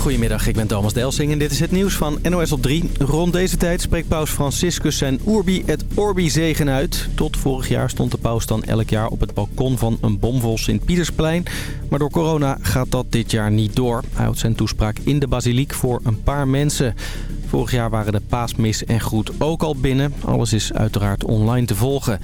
Goedemiddag, ik ben Thomas Delsing en dit is het nieuws van NOS op 3. Rond deze tijd spreekt paus Franciscus zijn Urbi et Orbi zegen uit. Tot vorig jaar stond de paus dan elk jaar op het balkon van een bomvol Sint-Pietersplein. Maar door corona gaat dat dit jaar niet door. Hij houdt zijn toespraak in de basiliek voor een paar mensen. Vorig jaar waren de paasmis en groet ook al binnen. Alles is uiteraard online te volgen.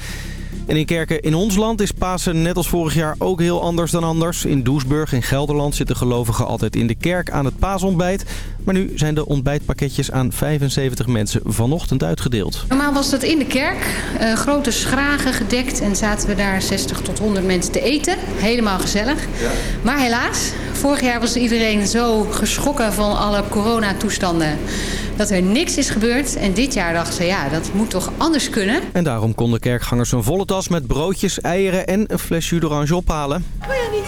En in kerken in ons land is Pasen net als vorig jaar ook heel anders dan anders. In Doesburg in Gelderland zitten gelovigen altijd in de kerk aan het paasontbijt. Maar nu zijn de ontbijtpakketjes aan 75 mensen vanochtend uitgedeeld. Normaal was dat in de kerk. Uh, grote schragen gedekt en zaten we daar 60 tot 100 mensen te eten. Helemaal gezellig. Ja. Maar helaas, vorig jaar was iedereen zo geschrokken van alle coronatoestanden dat er niks is gebeurd. En dit jaar dachten ze, ja, dat moet toch anders kunnen. En daarom konden kerkgangers een volle tas met broodjes, eieren en een fles jus d'orange ophalen. Oh ja, niet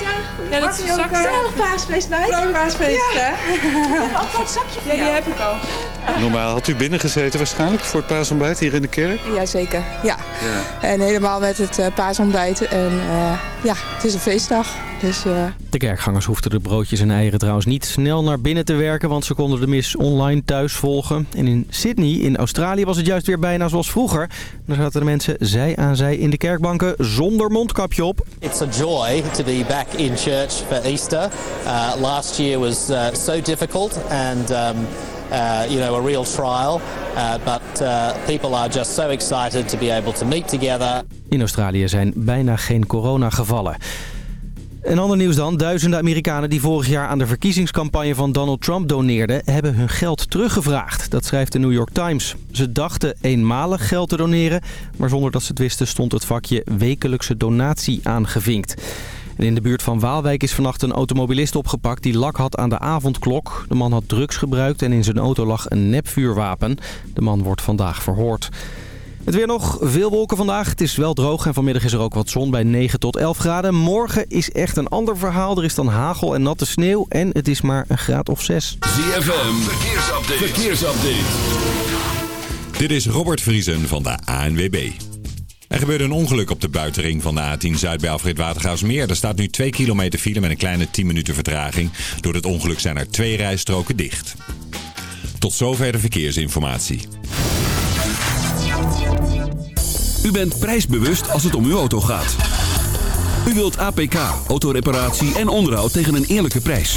Ja, dat is een zakje. Gezellig paasfeest bij. paasfeest, ja. hè? Ik heb altijd een zakje Ja, die heb ik al. Normaal had u binnen gezeten waarschijnlijk voor het paasontbijt hier in de kerk? Jazeker, ja. ja. En helemaal met het uh, paasontbijt. En uh, ja, het is een feestdag. Dus, uh... De kerkgangers hoefden de broodjes en eieren trouwens niet snel naar binnen te werken... want ze konden de mis online thuis volgen. En in Sydney, in Australië, was het juist weer bijna zoals vroeger. Daar zaten de mensen zij aan zij in de kerkbanken zonder mondkapje op. It's a joy to be back in church for Easter. Uh, last year was uh, so difficult and... Um... Uh, you know, a real trial. Uh, but uh, people are just so excited to be able to meet together. In Australië zijn bijna geen coronagevallen. Een ander nieuws dan. Duizenden Amerikanen die vorig jaar aan de verkiezingscampagne van Donald Trump doneerden... hebben hun geld teruggevraagd. Dat schrijft de New York Times. Ze dachten eenmalig geld te doneren... maar zonder dat ze het wisten stond het vakje wekelijkse donatie aangevinkt. En in de buurt van Waalwijk is vannacht een automobilist opgepakt die lak had aan de avondklok. De man had drugs gebruikt en in zijn auto lag een nepvuurwapen. De man wordt vandaag verhoord. Het weer nog. Veel wolken vandaag. Het is wel droog en vanmiddag is er ook wat zon bij 9 tot 11 graden. Morgen is echt een ander verhaal. Er is dan hagel en natte sneeuw en het is maar een graad of 6. ZFM. Verkeersupdate. Verkeersupdate. Dit is Robert Vriesen van de ANWB. Er gebeurde een ongeluk op de buitenring van de A10 Zuid bij Alfred Watergaasmeer. Er staat nu 2 kilometer file met een kleine 10 minuten vertraging. Door het ongeluk zijn er twee rijstroken dicht. Tot zover de verkeersinformatie. U bent prijsbewust als het om uw auto gaat. U wilt APK, autoreparatie en onderhoud tegen een eerlijke prijs.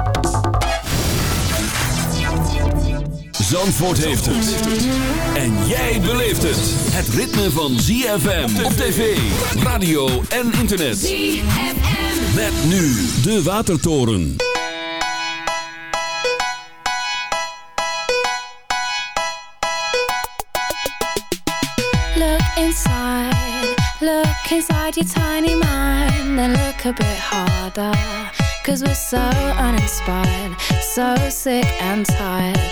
Zandvoort heeft het. En jij beleeft het. Het ritme van ZFM op tv, radio en internet. ZFM. Met nu de Watertoren. Look inside, look inside your tiny mind. Then look a bit harder. Cause we're so uninspired, so sick and tired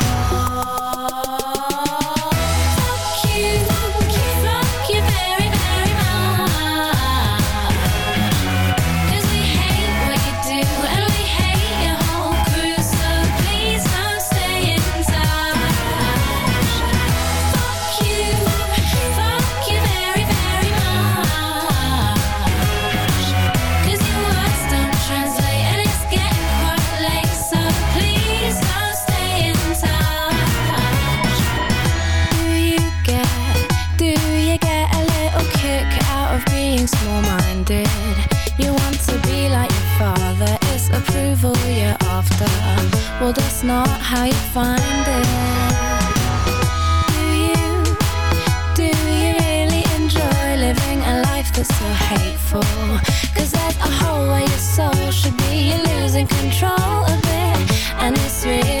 Well, that's not how you find it. Do you, do you really enjoy living a life that's so your soul should be, you're losing control of it, and it's really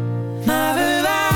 my revival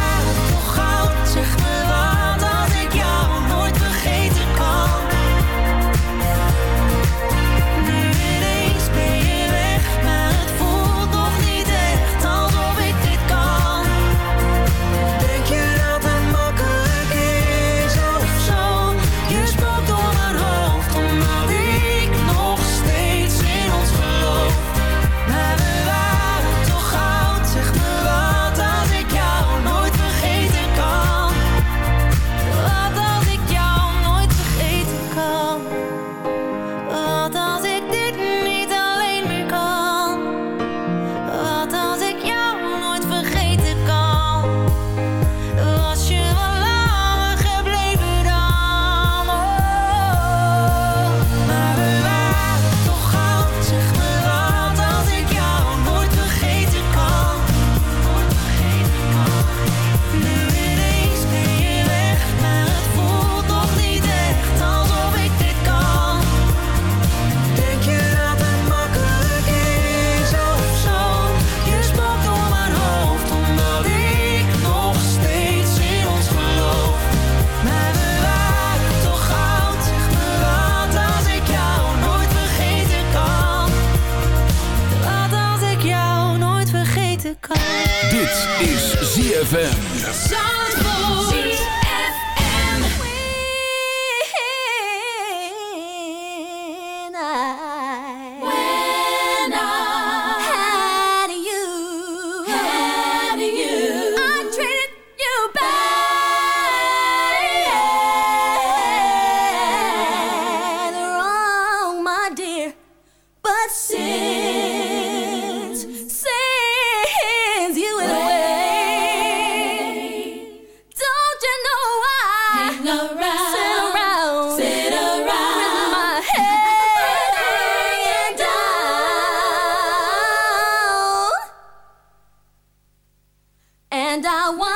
I want.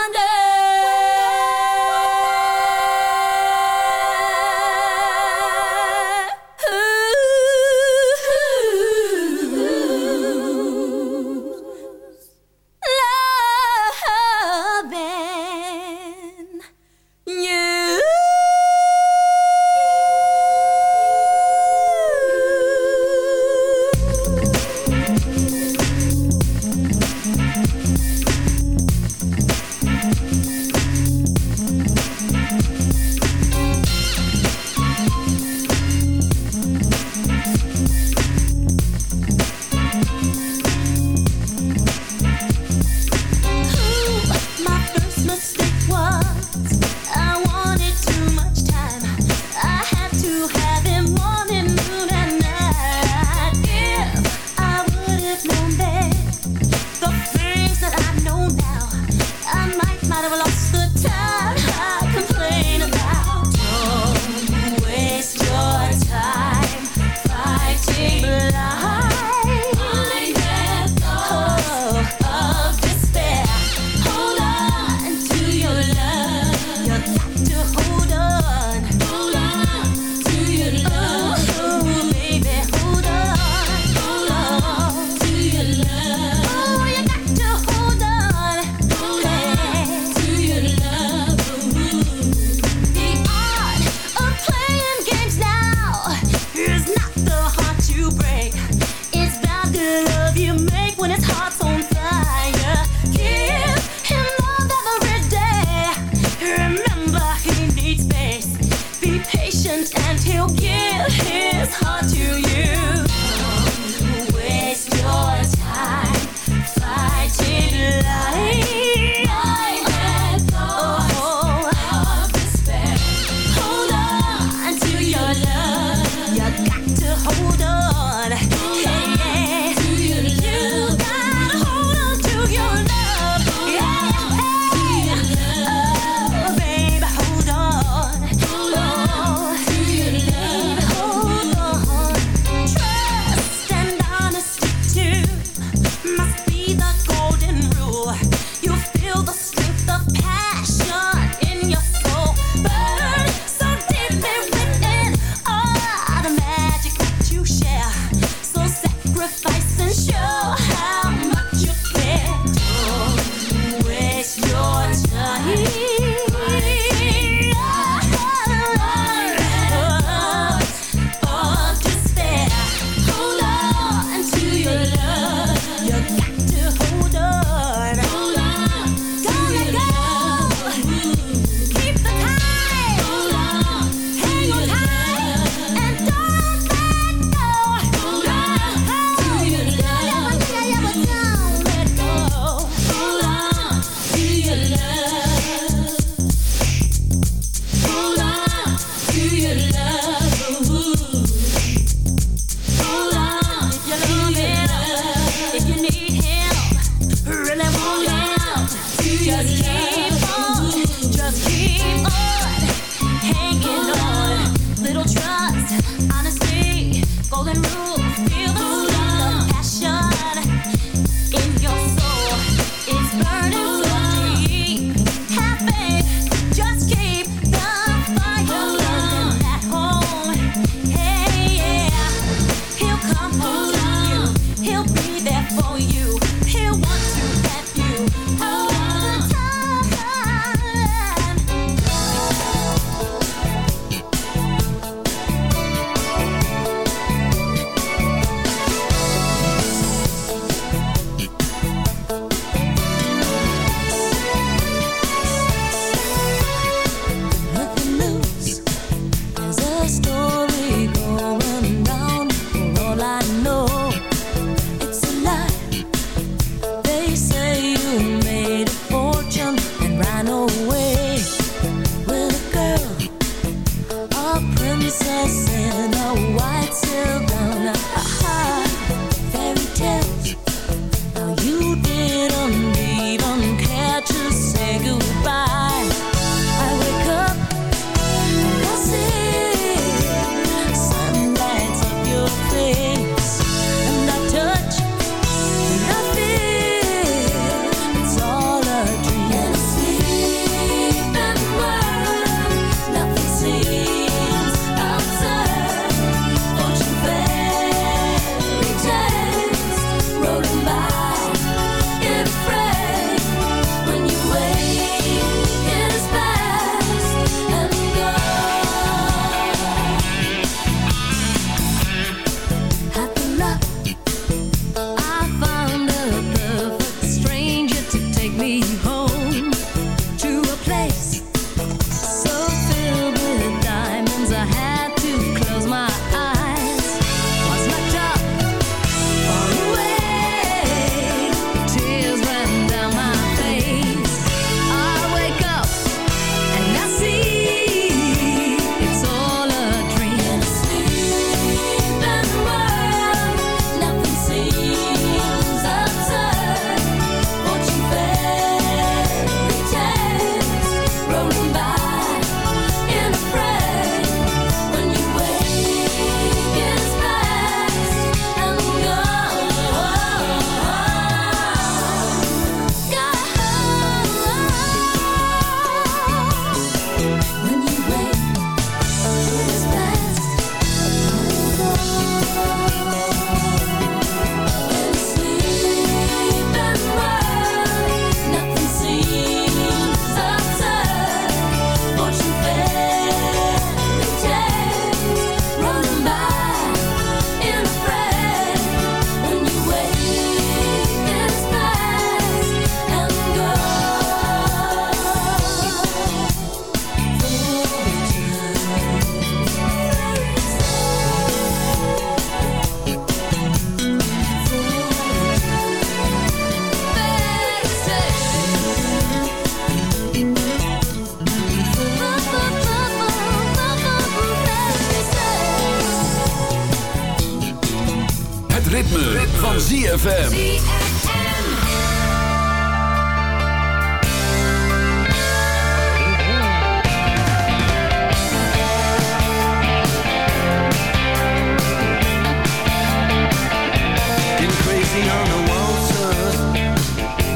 easy on the walls.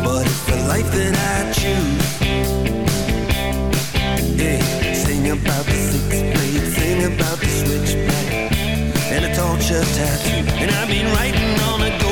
But it's the life that I choose. Yeah, sing about the six blade, sing about the switchback, and a torture tattoo. And I've been writing on a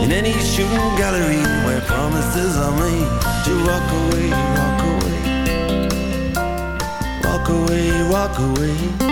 in any shooting gallery where promises are made to walk away, walk away, walk away, walk away.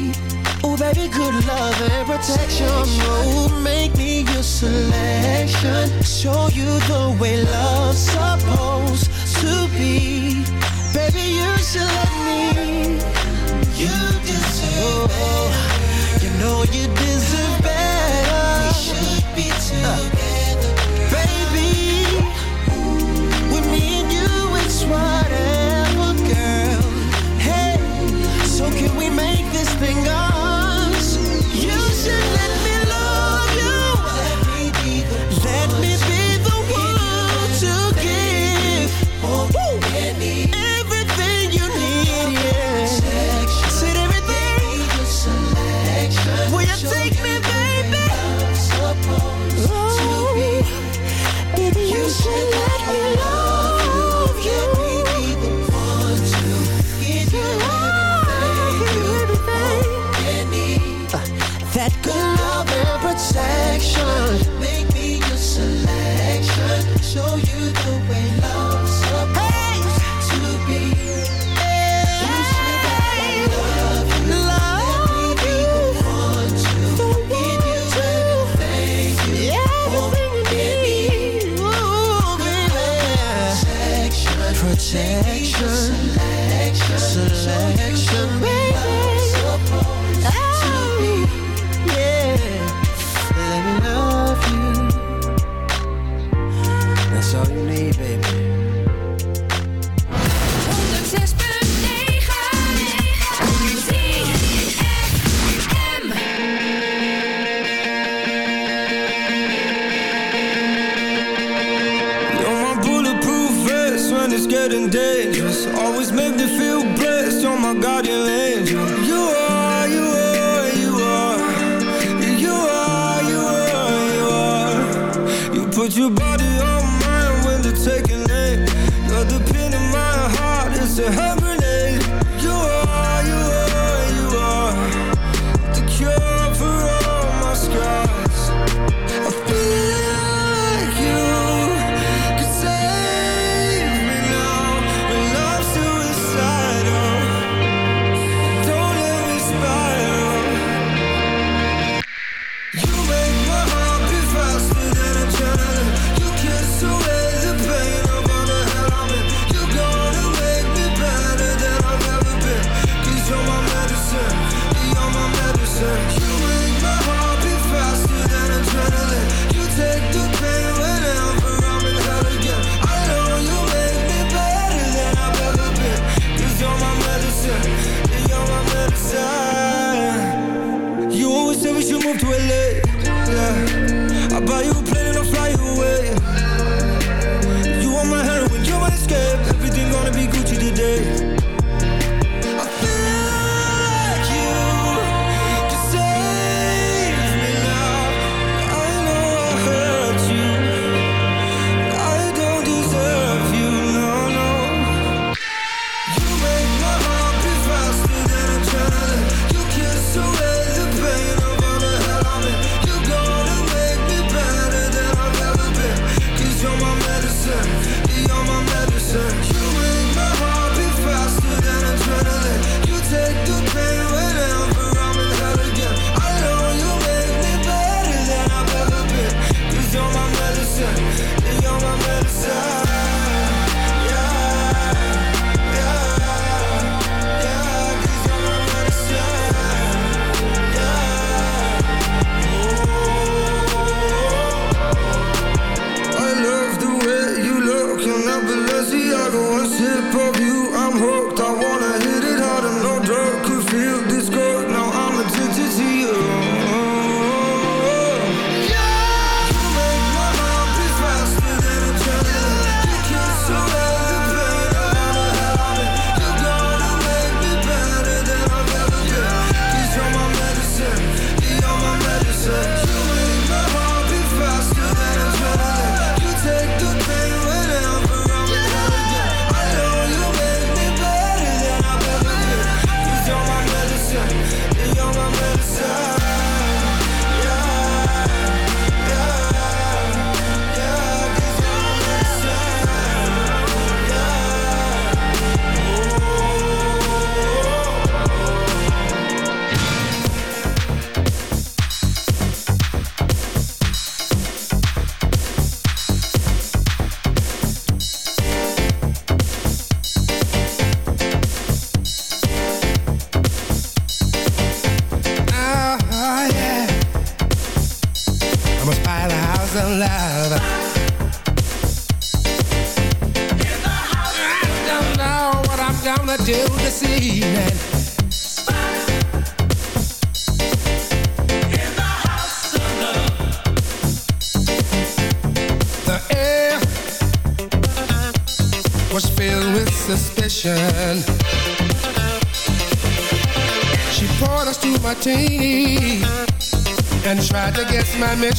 Oh, baby, good love and protection. Oh, make me your selection. Show you the way love's supposed to be. Baby, you should let me. You deserve better. You know you deserve better. We should be together. Uh.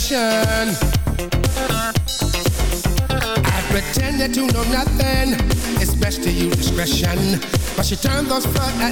Mission. I pretended to know nothing. It's best to use discretion. But she turned those floodlight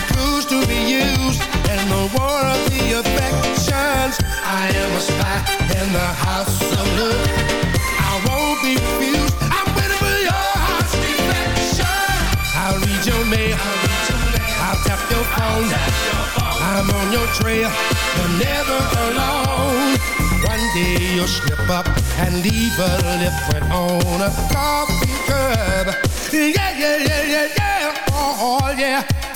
clues to be used in the war of the affections. I am a spy in the house of love. I won't be refused. I'm waiting for your heart's defection. I'll read your mail. I'll tap your phone. I'm on your trail. You're never alone. One day you'll slip up and leave a lip print on a coffee cup. Yeah, yeah, yeah, yeah, yeah. Oh, oh yeah.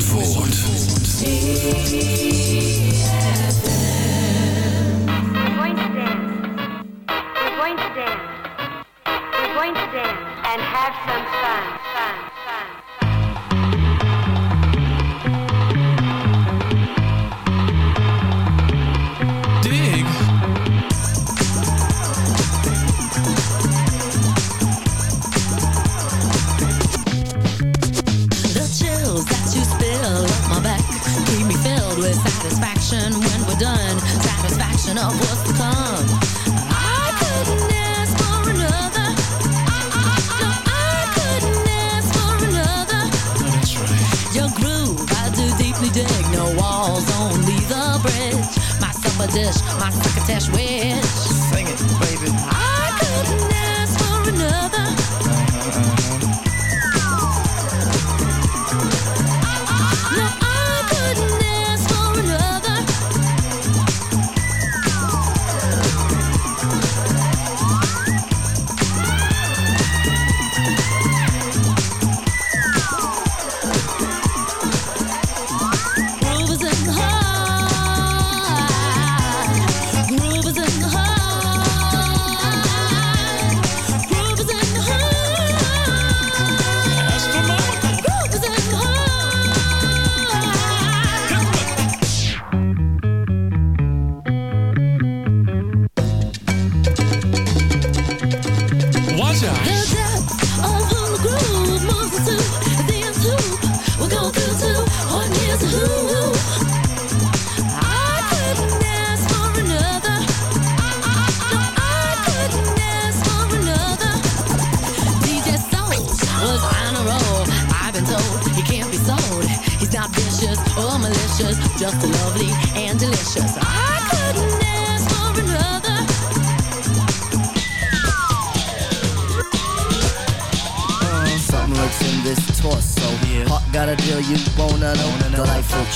Zandvoort.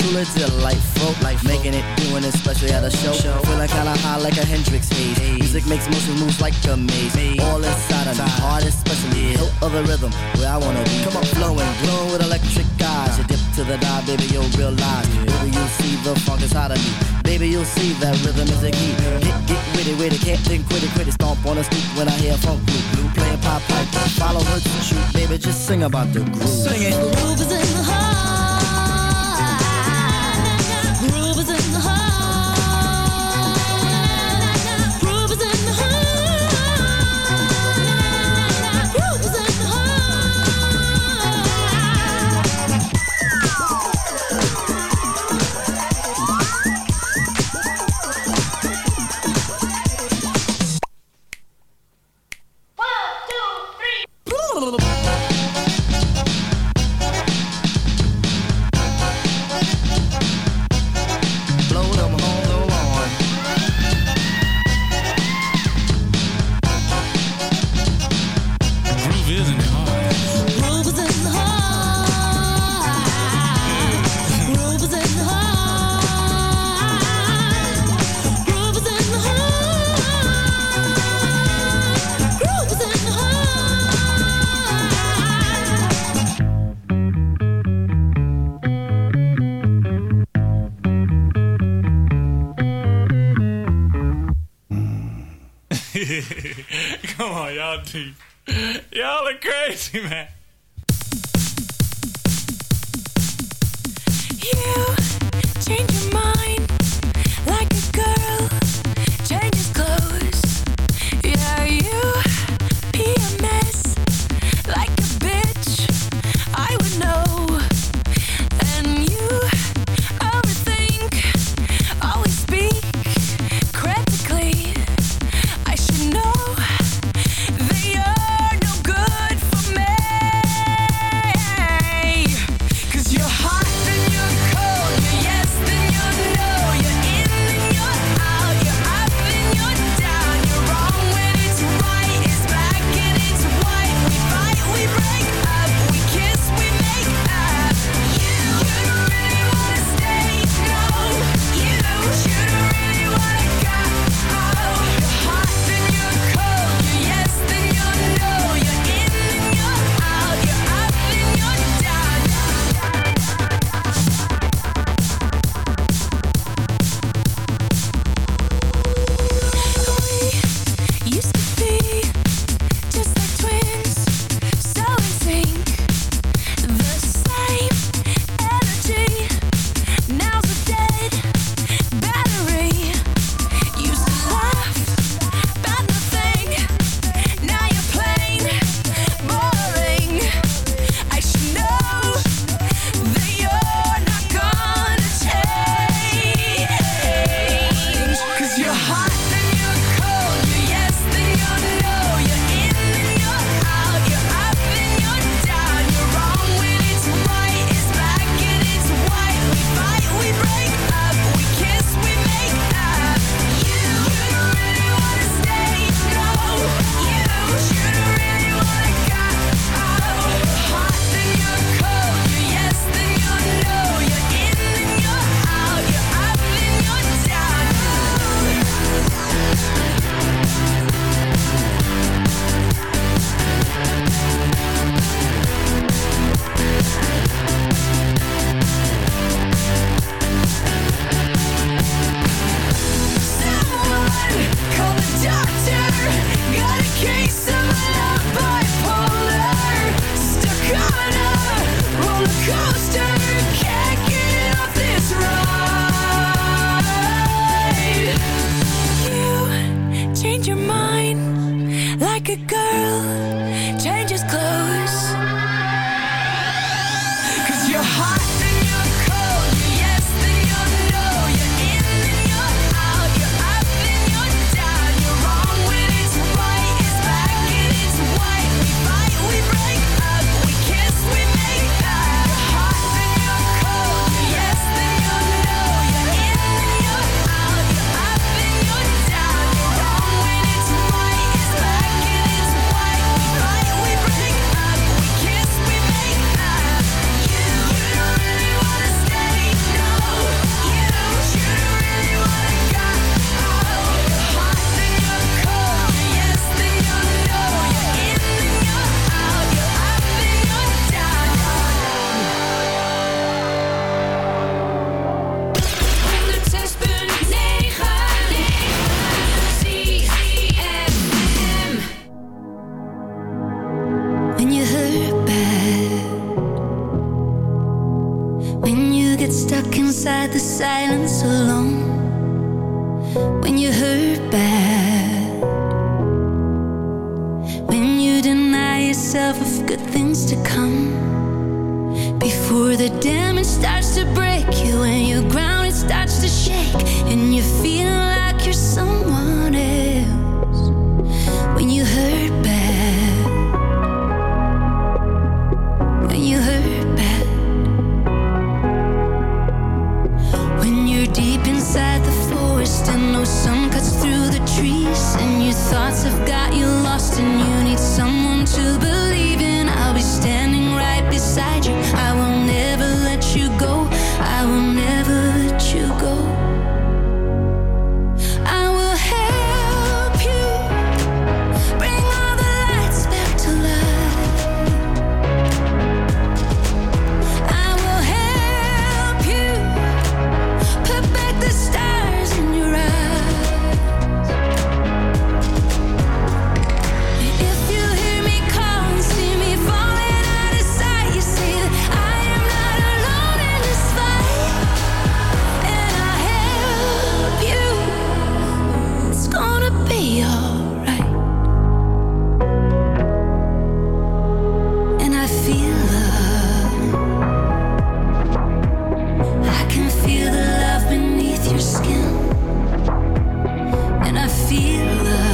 truly delightful. Life making it, doing it, especially at a show. show. Feeling kinda high like a Hendrix haze. Music makes motion moves like a maze. All inside of me, heart especially. Yeah. of other rhythm where I wanna be. Come on, flowing, glowing with electric eyes. You dip to the dive, baby, you'll realize. Yeah. Baby, you'll see the funk is hot of me. Baby, you'll see that rhythm is a key. Get, get with it, with it, can't think, quit it, quit it. Stomp on the street when I hear funk blue, blue playing pop pipe. Follow her to shoot, baby, just sing about the groove. Sing it. The groove is in the heart. Y'all deep. Y'all are crazy, man. You change feel the love beneath your skin, and I feel love.